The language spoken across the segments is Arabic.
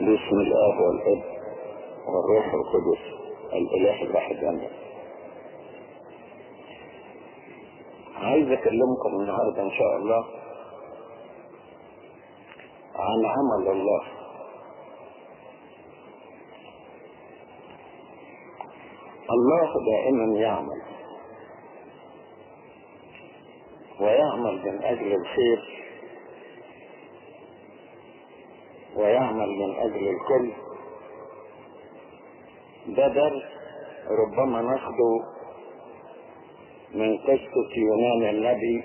باسم الآب والأب والروح القدس. الإله الواحد آمين عايز أكلمكم النهاردة إن شاء الله عن عمل الله. الله دائما يعمل. ويعمل من أجل الخير. ويعمل من أجل الكل. ده درس ربما ناخده من قصة يونان النبي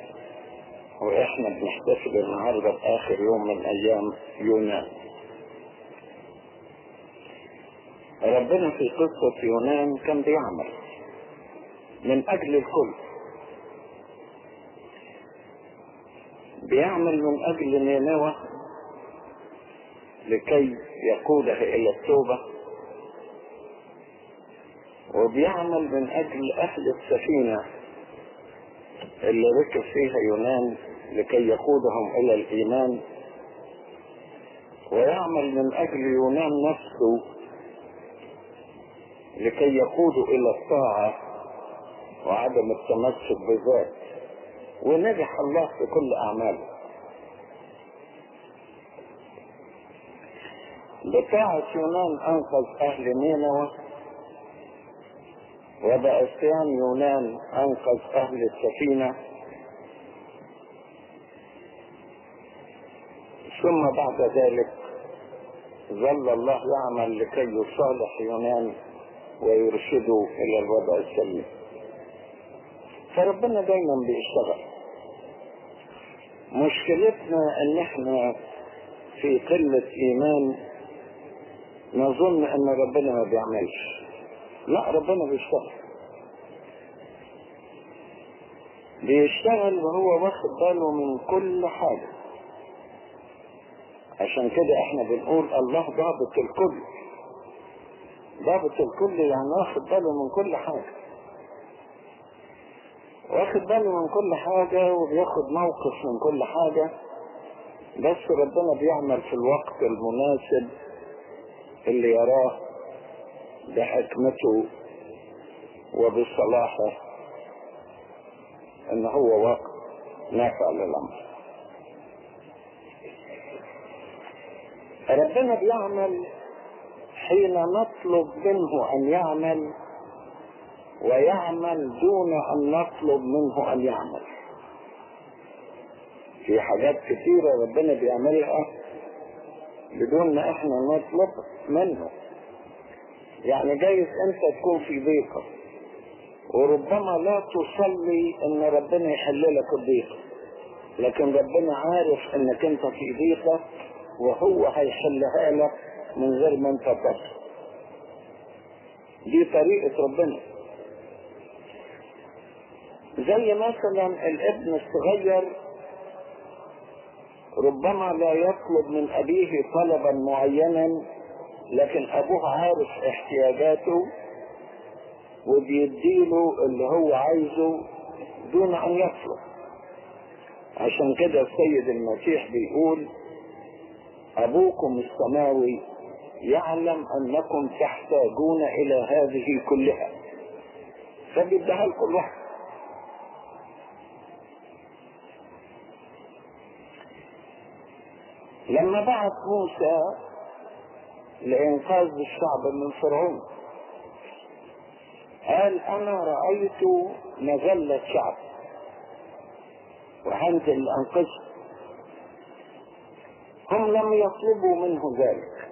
وإحنا بنحتفل النهارده بآخر يوم من أيام يونان. ربنا في قصة يونان كان بيعمل من أجل الكل. بيعمل من أجل نينوى لكي يقودها إلى التوبة. وبيعمل من أجل أهل السفينة اللي ركب فيها يونان لكي يقودهم إلى الإيمان. ويعمل من أجل يونان نفسه لكي يقودوا إلى الطاعة وعدم التمسك بذات. ونجح الله في كل أعماله. بطاعة يونان انقذ أهل نينوى وبعصيان يونان انقذ أهل السفينة. ثم بعد ذلك ظل الله يعمل لكي يصالح يونان ويرشده إلى الوضع السليم. فربنا دايما بيشتغل. مشكلتنا إن إحنا في قلة إيمان نظن أن ربنا ما بيعملش. لا ربنا بيشتغل. بيشتغل وهو واخد باله من كل حاجة. عشان كده إحنا بنقول الله ضابط الكل. ضابط الكل يعني واخد باله من كل حاجة. واخد باله من كل حاجة وبياخد موقف من كل حاجة. بس ربنا بيعمل في الوقت المناسب اللي يراه بحكمته وبصلاحه إن هو وقت نافع للامر ربنا بيعمل حين نطلب منه أن يعمل ويعمل دون أن نطلب منه أن يعمل. في حاجات كثيرة ربنا بيعملها. بدون ما إحنا نطلب منه. يعني جايز انت تكون في ضيقة. وربما لا تصلي ان ربنا يحل لك الضيقة. لكن ربنا عارف انك انت في ضيقة وهو هيحلها لك من غير ما انت تطلب. دي طريقة ربنا. زي مثلا الابن الصغير ربما لا يطلب من أبيه طلبا معينا لكن أبوه عارف احتياجاته وبيديله اللي هو عايزه دون أن يطلب. عشان كده السيد المسيح بيقول أبوكم السماوي يعلم أنكم تحتاجون إلى هذه كلها فبيديها لكل واحد. لما بعت موسى لإنقاذ الشعب من فرعون قال أنا رأيت مذلة شعب وهنزل أنقذه هم لم يطلبوا منه ذلك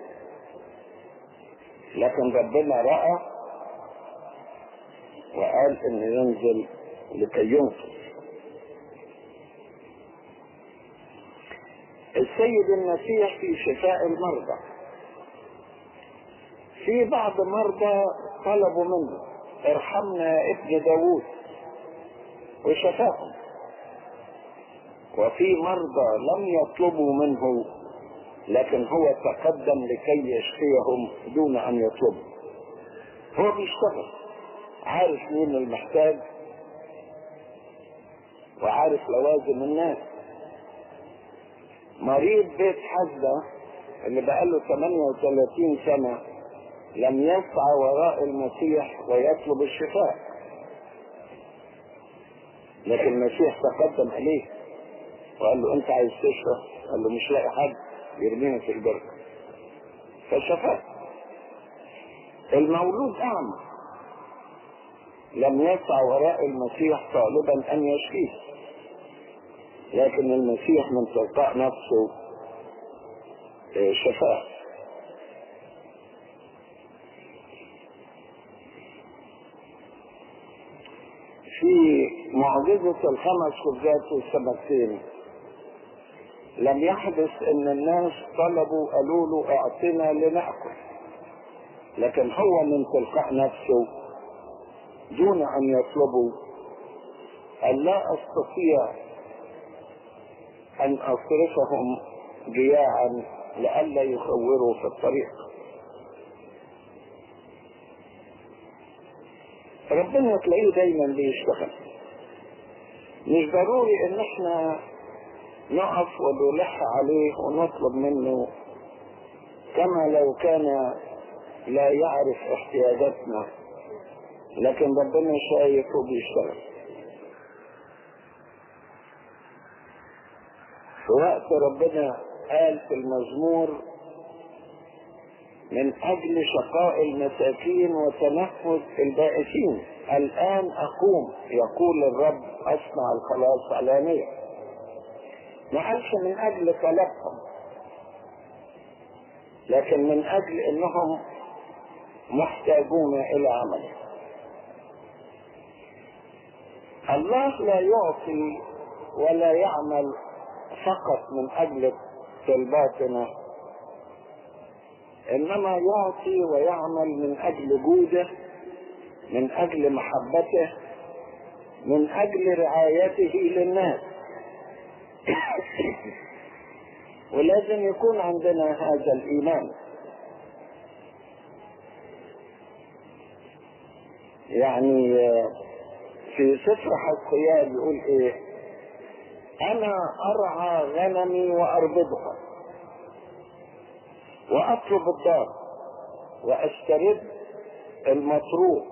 لكن ربنا رأى وقال إنه ينزل لكي ينقذ. السيد المسيح في شفاء المرضى. في بعض مرضى طلبوا منه ارحمنا ابن داوود وشفاهم. وفي مرضى لم يطلبوا منه لكن هو تقدم لكي يشفيهم دون أن يطلبوا. هو بيشتغل عارف مين المحتاج وعارف لوازم الناس. مريض بيت حزة اللي بقاله 38 سنة لم يسعى وراء المسيح ويطلب الشفاء. لكن المسيح تقدم عليه وقال له أنت عايز تشفى قال له مش لاقي حد يرمينا في البركة. فشفاه المولود أعمى. لم يسعى وراء المسيح طالبا أن يشفيه. لكن المسيح من تلقاء نفسه شفاه. في معجزة الخمس خبزات والسمكتين لم يحدث إن الناس طلبوا قالوا له أعطنا لنأكل لكن هو من تلقاء نفسه دون أن يطلبوا. ان لا أستطيع أن أصرفهم جياعا لئلا يخوروا في الطريق. ربنا تلاقيه دايما بيشتغل. مش ضروري إن إحنا نقف ونلح عليه ونطلب منه كما لو كان لا يعرف احتياجاتنا لكن ربنا شايف وبيشتغل في وقت ربنا قال في المزمور من أجل شقاء المساكين وتنفس البائسين الآن أقوم يقول الرب أصنع الخلاص علانية ما قالش من أجل طلبهم لكن من أجل أنهم محتاجون إلى عمله الله لا يعطي ولا يعمل فقط من أجل طلباتنا إنما يعطي ويعمل من أجل جوده من أجل محبته من أجل رعايته للناس. ولازم يكون عندنا هذا الإيمان. يعني في سفر حسقيال يقول إيه؟ أنا أرعى غنمي وأربضها. وأطلب الدار. واسترد المطروح.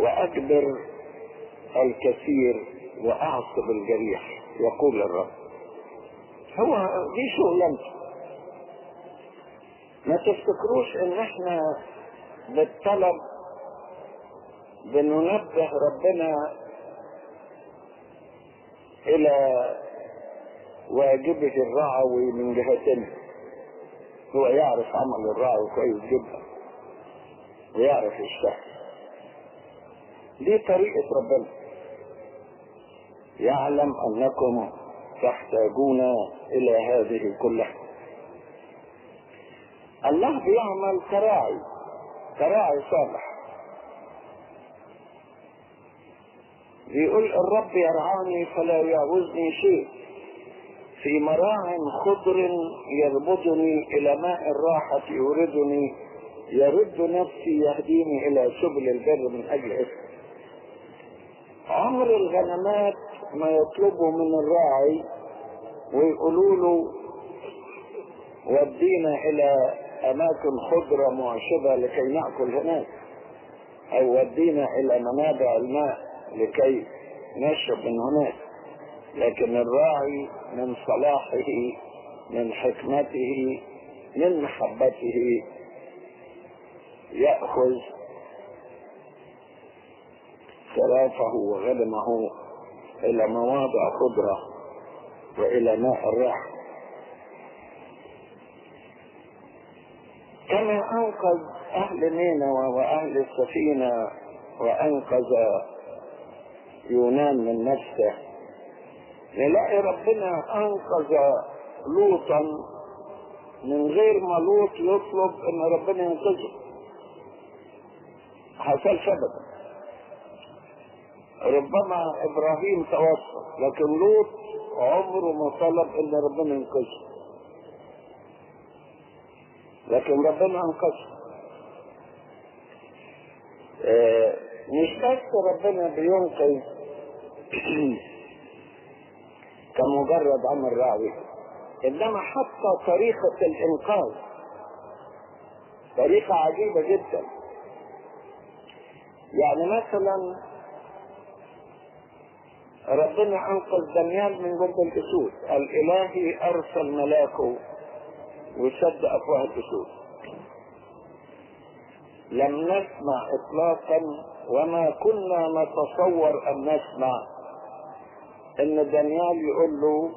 وأجبر الكثير وأعصب الجريح. يقول الرب. هو دي شغلانته ما تفتكروش إن إحنا بالطلب بننبه ربنا إلى واجبة الرعوي من جهتنا هو يعرف عمل الرعوي كويس جدا ويعرف يشتغل دي طريقة ربنا. يعلم أنكم تحتاجون إلى هذه كلها الله بيعمل كراعي كراعي صالح. بيقول الرب يرعاني فلا يعوزني شيء. في مراع خضر يربطني إلى ماء الراحة يوردني يرد نفسي يهديني إلى سبل البر من أجل اسمه عمر الغنمات ما يطلبوا من الراعي ويقولوا له ودينا إلى أماكن خضرة معشبة لكي نأكل هناك أو ودينا إلى منابع الماء. لكي نشرب من هناك لكن الراعي من صلاحه من حكمته من محبته يأخذ خرافه وغنمه إلى مواضع خضرة وإلى ماء الراحة كما أنقذ أهل نينوى وأهل السفينة وأنقذ يونان من نفسه. نلاقي ربنا أنقذ لوطا من غير ما لوط يطلب إن ربنا ينقذه. حصل ابدا ربما إبراهيم توفى لكن لوط عمره ما طلب إن ربنا ينقذه. لكن ربنا أنقذه. آه مش بس ربنا بينقذ كمجرد عمل راوي. إنما حتى طريقة الإنقاذ طريقة عجيبة جدا. يعني مثلا ربنا أنقذ دانيال من جنب الأسود. الإلهي أرسل ملاكه وسد أفواه الأسود. لم نسمع اطلاقا وما كنا نتصور أن نسمع. إن دانيال يقول له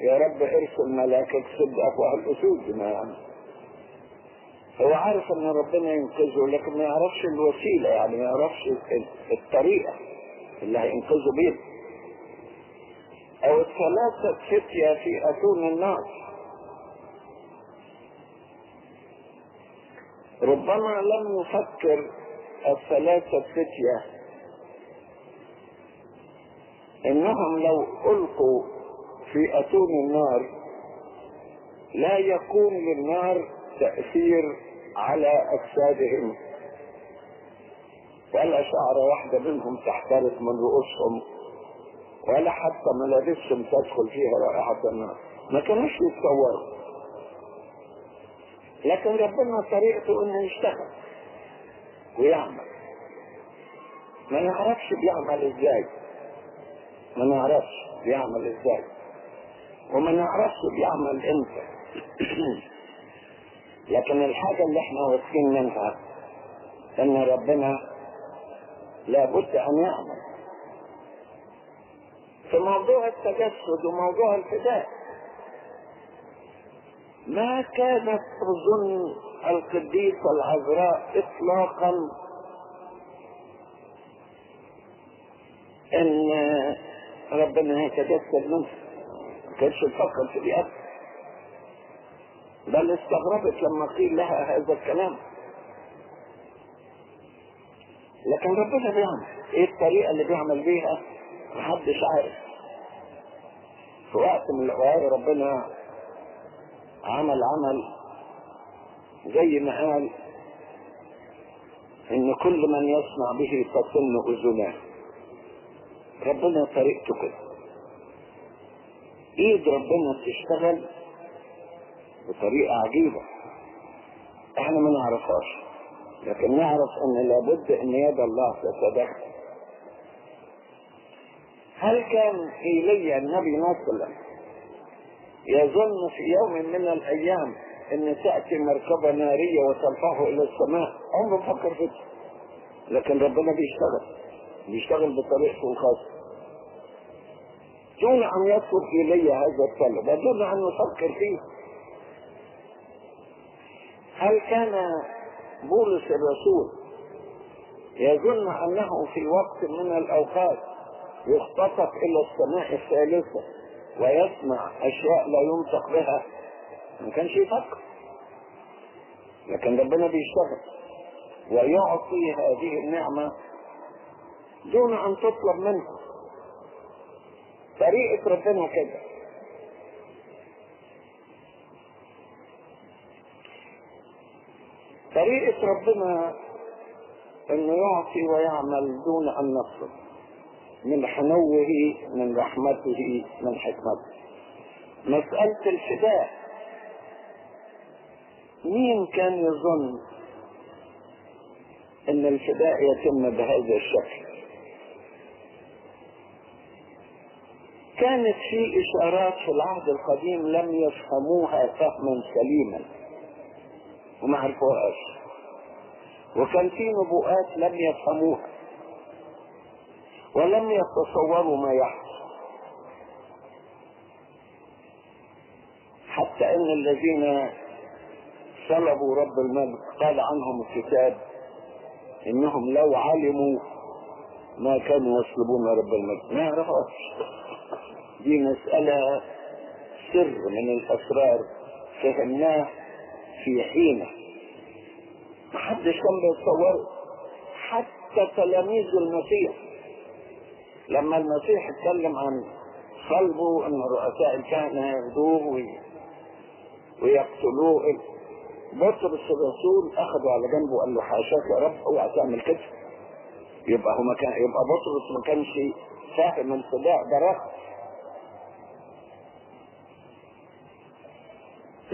يا رب ارسل ملاكك سد افواه الأسود. ما يعني؟ هو عارف إن ربنا ينقذه لكن ما يعرفش الوسيلة يعني ما يعرفش الطريقة اللي هينقذه بيها. أو الثلاثة فتية في أتون النار ربما لم يفكر الثلاثة فتية إنهم لو ألقوا في أتون النار لا يكون للنار تأثير على أجسادهم. ولا شعرة واحدة منهم تحترق من رؤوسهم ولا حتى ملابسهم تدخل فيها رائحة النار. ما كانوش يتصوروا. لكن ربنا طريقته إنه يشتغل ويعمل. ما نعرفش بيعمل إزاي. ما نعرفش بيعمل إزاي. وما نعرفش بيعمل إمتى. لكن الحاجة اللي إحنا واثقين منها إن ربنا لابد أن يعمل. في موضوع التجسد وموضوع الفداء ما كانت تظن القديسة العذراء اطلاقا إن ربنا هيتجسد منها ما كانش تفكر في دي بل استغربت لما قيل لها هذا الكلام. لكن ربنا بيعمل. إيه الطريقة اللي بيعمل بيها؟ محدش عارف. في وقت من الأوقات ربنا عمل عمل زي ما قال إن كل من يسمع به تطن أذناه. ربنا طريقته كده إيد ربنا تشتغل بطريقة عجيبة. إحنا ما نعرفهاش لكن نعرف إن لابد إن يد الله تتدخل هل كان ايليا النبي مثلا يظن في يوم من الأيام إن تأتي مركبة نارية وترفعه إلى السماء؟ عمره فكر فيه لكن ربنا بيشتغل. بيشتغل بطريقته الخاصة دون أن يطلب ايليا هذا الطلب ودون أن يفكر فيه. هل كان بولس الرسول يظن أنه في وقت من الأوقات يختطف إلى السماء الثالثة ويسمع أشياء لا ينطق بها؟ ما كانش يفكر. لكن ربنا بيشتغل ويعطي هذه النعمة دون أن تطلب منه طريقة ربنا كده. طريقة ربنا إنه يعطي ويعمل دون أن نطلب. من حنوه من رحمته من حكمته. مسألة الفداء. مين كان يظن إن الفداء يتم بهذا الشكل؟ كانت في إشارات في العهد القديم لم يفهموها فهما سليما. وما عرفوهاش. وكان في نبوءات لم يفهموها. ولم يتصوروا ما يحدث. حتى إن الذين طلبوا رب المجد قال عنهم الكتاب إنهم لو علموا ما كانوا يطلبون رب المجد ما يعرفوش دي مسألة سر من الأسرار فهمناه في حينه. محدش كان بيتصوره حتى تلاميذ المسيح. لما المسيح اتكلم عن صلبه إن رؤساء الكهنة ياخدوه وي- ويقتلوه بطرس الرسول أخذه على جنبه وقال له حاشاك يا رب أوعى تعمل كده. يبقى هو ما كان يبقى بطرس ما كانش فاهم الخداع ده رفض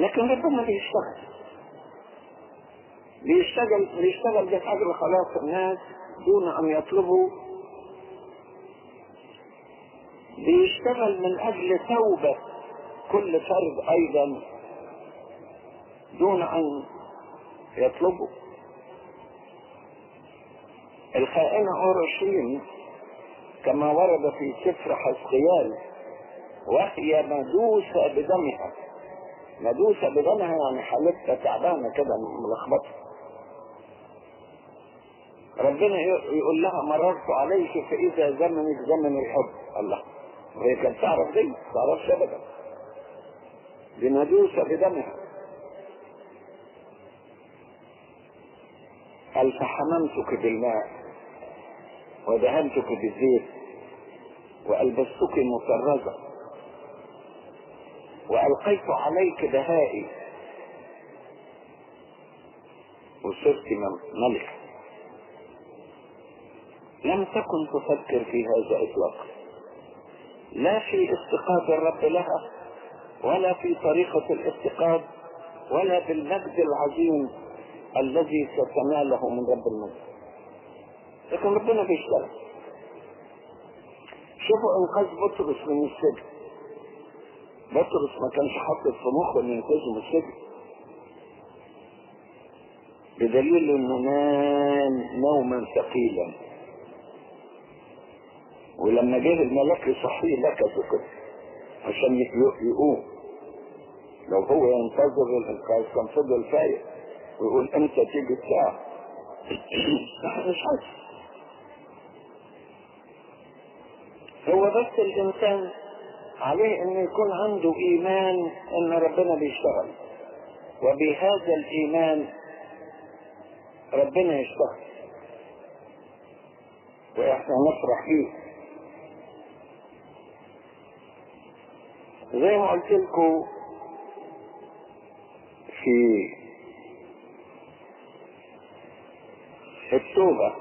لكن ربنا بيشتغل بيشتغل بيشتغل بأجل خلاص الناس دون أن يطلبوا. بيشتغل من أجل توبة كل فرد أيضا دون أن يطلبوا الخائنة أورشليم كما ورد في سفر حسقيال وهي مدوسة بدمها. مدوسة بدمها يعني حالتها تعبانة كده ملخبطة. ربنا يقول لها مررت عليك فإذا زمنك زمن الحب. الله. وهي كانت تعرف دي تعرفش أبدا. دي مدوسة بدمها. قال فحممتك بالماء ودهنتك بالزيت وألبستك مطرزة. وألقيت عليك بهائي. وصرت ملك. لم تكن تفكر في هذا إطلاقا. لا في استقاد الرب لها ولا في طريقة الافتقاد ولا بالمجد العظيم الذي ستناله من رب المجد لكن ربنا بيشتغل. شوفوا انقاذ بطرس من السجن. بطرس ما كانش حاطط في مخه إنه ينقذه من السجن. بدليل إنه نام نوما ثقيلا. ولما جه الملاك يصحيه لكسه كده عشان يقوم. لو هو ينتظر الانقاذ كان فضل فايق ويقول إمتى تيجي الساعة. مش عارف هو بس الإنسان عليه انه يكون عنده إيمان أن ربنا بيشتغل. وبهذا الإيمان ربنا يشتغل. وإحنا نفرح فيه. زي ما قلت لكم في التوبة.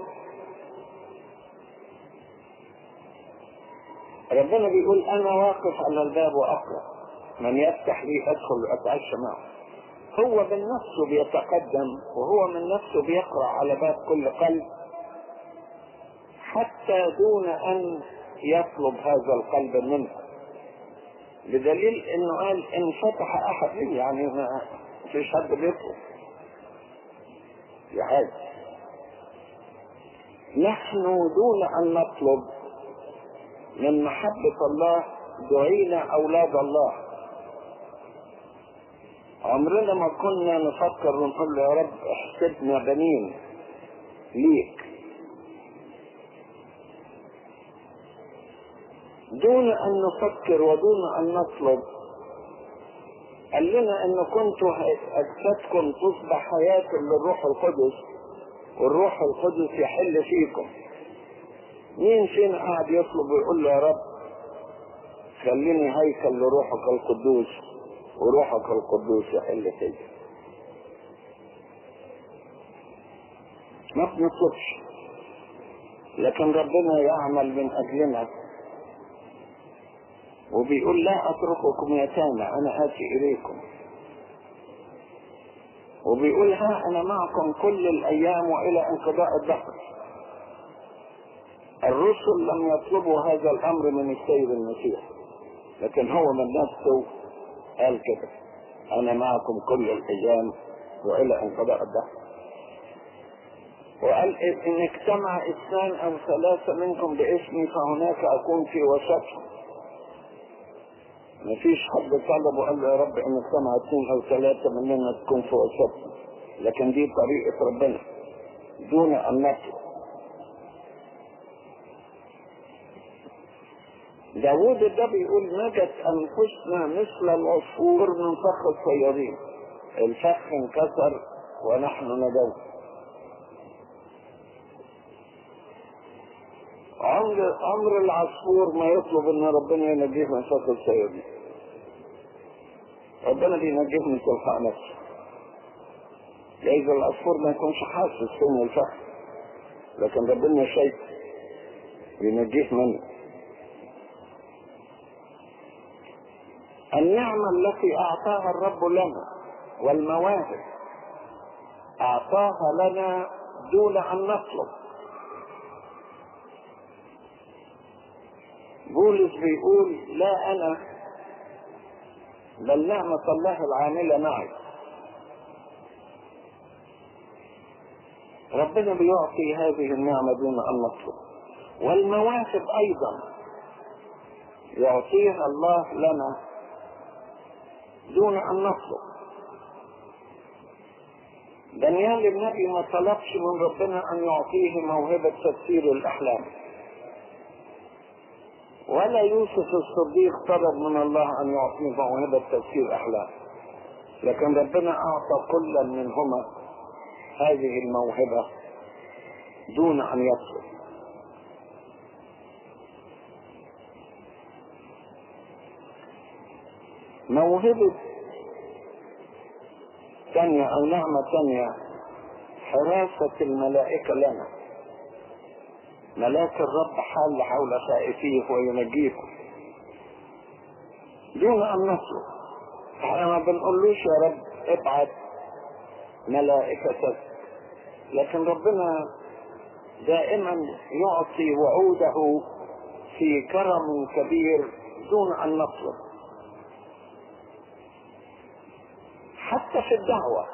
ربنا بيقول أنا واقف على الباب وأقرأ. من يفتح لي أدخل وأتعشى معه. هو من نفسه بيتقدم وهو من نفسه بيقرأ على باب كل قلب. حتى دون أن يطلب هذا القلب منه. بدليل إنه قال إن فتح أحد لي يعني ما فيش حد بيطلب. يا حاج. نحن دون أن نطلب من محبة الله دعينا أولاد الله. عمرنا ما كنا نفكر ونقول يا رب احسبنا بنين ليك. دون أن نفكر ودون أن نطلب قال لنا إن كنتوا اجسادكم تصبح حياة للروح القدس والروح القدس يحل فيكم. مين فينا قاعد يطلب ويقول له يا رب خليني هيكل لروحك القدوس وروحك القدوس يحل فيا ما بنطلبش لكن ربنا يعمل من أجلنا. وبيقول لا أترككم يتامى أنا آتي إليكم. وبيقول ها أنا معكم كل الأيام وإلى انقضاء الدهر. الرسل لم يطلبوا هذا الأمر من السيد المسيح لكن هو من نفسه قال كده أنا معكم كل الأيام وإلى انقضاء الدهر. وقال إن اجتمع اثنان أو ثلاثة منكم باسمي فهناك أكون في وسطهم. مفيش حد طلب وقال له يا رب إن اجتمع اثنين أو ثلاثة مننا تكون في وسطنا لكن دي طريقة ربنا دون أن نطلب. داوود ده بيقول نجت أنفسنا مثل العصفور من فخ الصيادين. الفخ انكسر ونحن نجوت. عمر عمر العصفور ما يطلب إن ربنا ينجيه من فخ الصيادين. ربنا بينجيه من تلقاء نفسه. جايز العصفور ما يكونش حاسس فين الفخ. لكن ربنا شايف ينجيه منه. النعمة التي أعطاها الرب لنا والمواهب أعطاها لنا دون أن نطلب. بولس بيقول لا أنا بل نعمة الله العاملة معي. ربنا بيعطي هذه النعمة دون أن نطلب. والمواهب أيضا يعطيها الله لنا دون أن نطلب. دانيال النبي ما طلبش من ربنا أن يعطيه موهبة تفسير الأحلام. ولا يوسف الصديق طلب من الله أن يعطيه موهبة تفسير أحلام لكن ربنا أعطى كل منهما هذه الموهبة دون أن يطلب. موهبة ثانية أو نعمة ثانية حراسة الملائكة لنا. ملاك الرب حال حول خائفيه وينجيكم. دون أن نطلب إحنا ما بنقولوش يا رب ابعت ملائكتك. لكن ربنا دائما يعطي وعوده في كرم كبير دون أن نطلب حتى في الدعوة.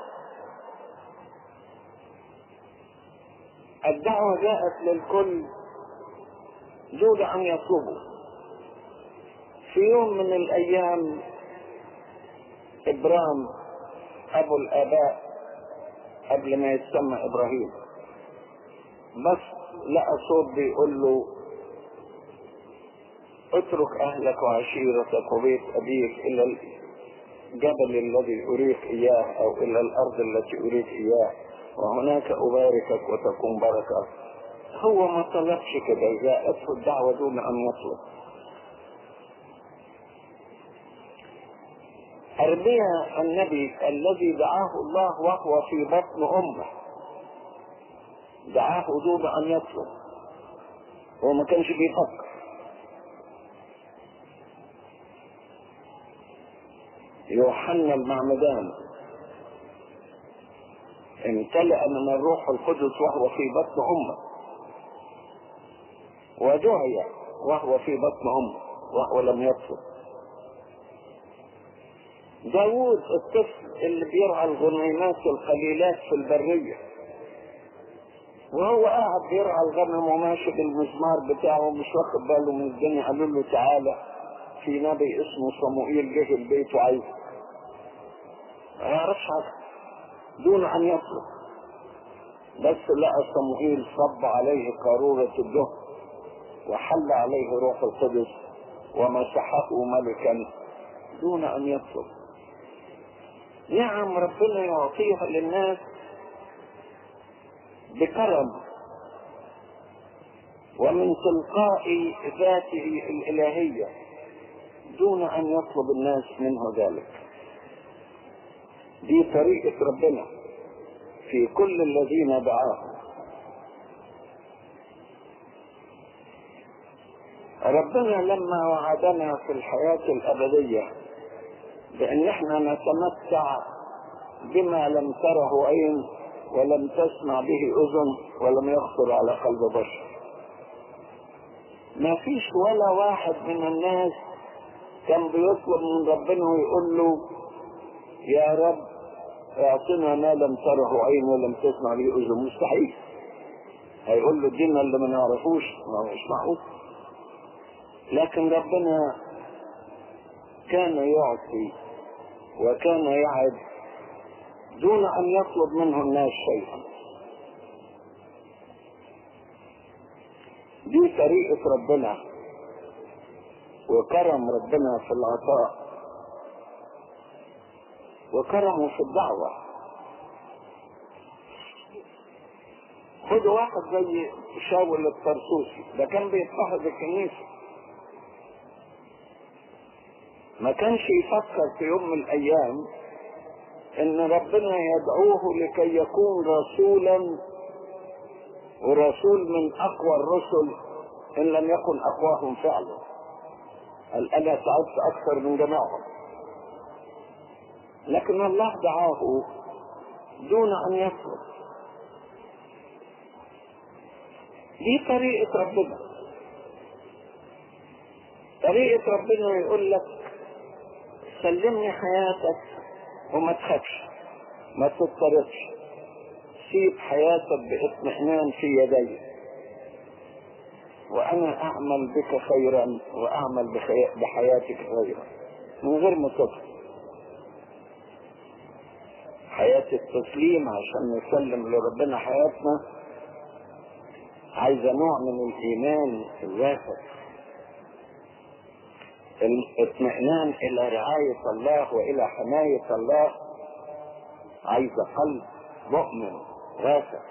الدعوة جاءت للكل دون أن يطلبوا في يوم من الأيام إبرام أبو الآباء قبل ما يتسمى إبراهيم بس لقى صوت بيقول له اترك أهلك وعشيرتك وبيت أبيك إلى الجبل الذي أريك إياه أو إلى الأرض التي أريك إياه وهناك أباركك وتكون بركة. هو ما طلبش كده جاءته الدعوة دون أن يطلب. أرميا النبي الذي دعاه الله وهو في بطن أمه. دعاه دون أن يطلب. هو ما كانش بيفكر. يوحنا المعمدان. امتلأ من الروح القدس وهو في بطن أمه. ودعي وهو في بطن أمه وهو لم يطلب داوود الطفل اللي بيرعى الغنيمات القليلات في البرية. وهو قاعد بيرعى الغنم وماشي بالمزمار بتاعه مش واخد باله من الدنيا. قالوا له تعالى في نبي اسمه صموئيل جه البيت وعايز ما يعرفش حاجة دون أن يطلب بس لقى صموئيل صب عليه قارورة الدهن وحل عليه روح القدس ومسحه ملكا دون أن يطلب نعم ربنا يعطيها للناس بكرم ومن تلقاء ذاته الإلهية دون أن يطلب الناس منه ذلك. دي طريقة ربنا في كل الذين دعاهم ربنا لما وعدنا في الحياة الأبدية بأن إحنا نتمتع بما لم تره عين ولم تسمع به أذن ولم يخطر على قلب بشر. ما فيش ولا واحد من الناس كان بيطلب من ربنا ويقول له يا رب اعطنا ما لم تره عين ولم تسمع به اذن مستحيل. هيقول له الدين اللي ما نعرفوش ما معقول لكن ربنا كان يعطي وكان يعد دون أن يطلب منه الناس شيئا. دي طريقة ربنا وكرم ربنا في العطاء. وكرمه في الدعوة. خدوا واحد زي شاول الطرسوسي ده كان بيضطهد الكنيسة. ما كانش يفكر في يوم من الأيام إن ربنا يدعوه لكي يكون رسولا ورسول من أقوى الرسل إن لم يكن أقواهم فعلا. قال أنا تعبت أكثر من جماعهم. لكن الله دعاه دون أن يطلب دي طريقة ربنا. طريقة ربنا يقول لك سلمني حياتك وما تخافش ما تضطربش. سيب حياتك باطمئنان في يدي. وأنا أعمل بك خيرا وأعمل. بحياتك خيرا. من غير ما تضطر حياة التسليم عشان نسلم لربنا حياتنا. عايزة نوع من الإيمان الواثق الاطمئنان إلى رعاية الله وإلى حماية الله. عايزة قلب مؤمن واثق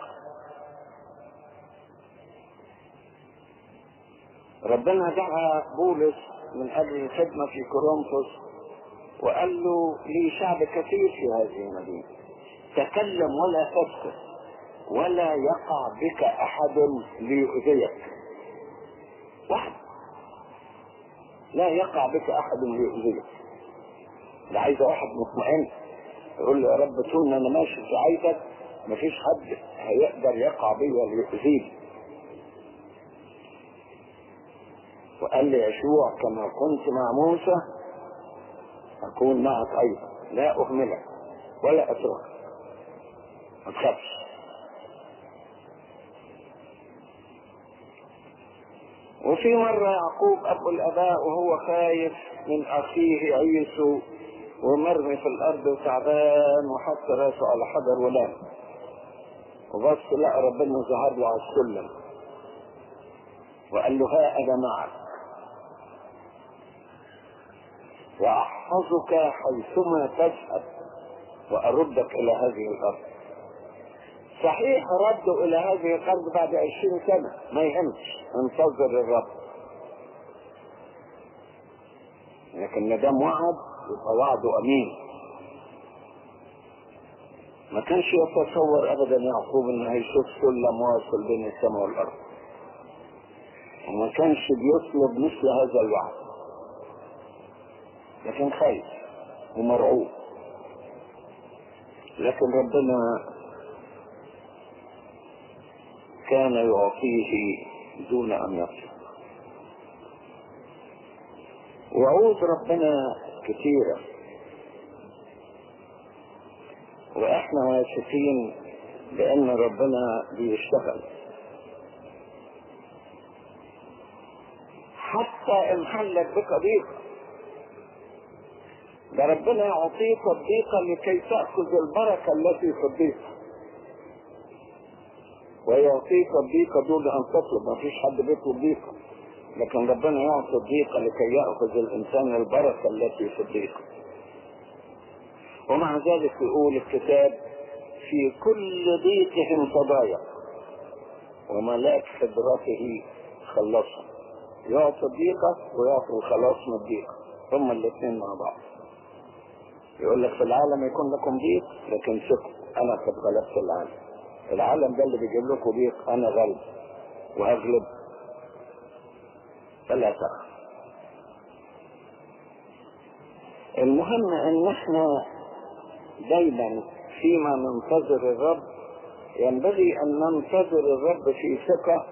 ربنا دعا بولس من أجل الخدمة في كورنثوس وقال له لي شعب كثير في هذه المدينة تكلم ولا تسكت ولا يقع بك أحد ليؤذيك. واحد. لا يقع بك أحد ليؤذيك. ده عايز واحد مطمئن يقول له يا رب طول ما أنا ماشي في عايزك مفيش حد هيقدر يقع بي ويؤذيني وقال لي يشوع كما كنت مع موسى أكون معك أيضا. لا أهملك ولا أتركك ما تخافش. وفي مرة يعقوب أبو الآباء وهو خايف من أخيه عيسو ومرمي في الأرض وتعبان وحط راسه على حجر ونام وبص لقى ربنا ظهر له على السلم. وقال له ها أنا معك. وأحفظك حيثما تذهب وأردك إلى هذه الأرض. صحيح ردوا إلى هذه الأرض بعد عشرين سنة ما يهمش انتظر الرب لكن دام وعد يبقى وعده أمين. ما كانش يتصور أبدا يعقوب إنه هيشوف سلم واصل بين السماء والأرض. وما كانش بيطلب مثل هذا الوعد. لكن خايف ومرعوب. لكن ربنا كان يعطيه دون أن يطلب وعود ربنا كثيرة وإحنا واثقين بأن ربنا بيشتغل. حتى إن حلت بك ضيقة. ده ربنا يعطيك الضيقة لكي تأخذ البركة التي الضيقة ويعطيك الضيقة دون أن تطلب. ما فيش حد بيطلب ضيقة لكن ربنا يعطي الضيقة لكي يأخذ الإنسان البركة التي في الضيقة ومع ذلك يقول الكتاب في كل ضيقهم تضايق وملاك خبرته خلصهم يعطي الضيقة ويعطي الخلاص من الضيقة هما الاثنين مع بعض. يقول لك في العالم يكون لكم ضيق لكن ثقوا أنا قد غلبت العالم. العالم ده اللي بيجيب لكم ضيق أنا غلب وهغلب. فلا تخف. المهم إن إحنا دايما فيما ننتظر الرب ينبغي أن ننتظر الرب في ثقة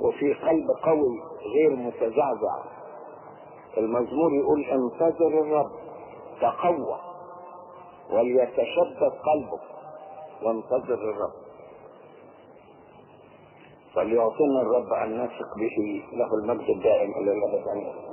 وفي قلب قوي غير متزعزع. المزمور يقول انتظر الرب تقوى. وليتشدد قلبك وانتظر الرب. فليعطينا الرب أن نثق به. له المجد الدائم إلى الابد امين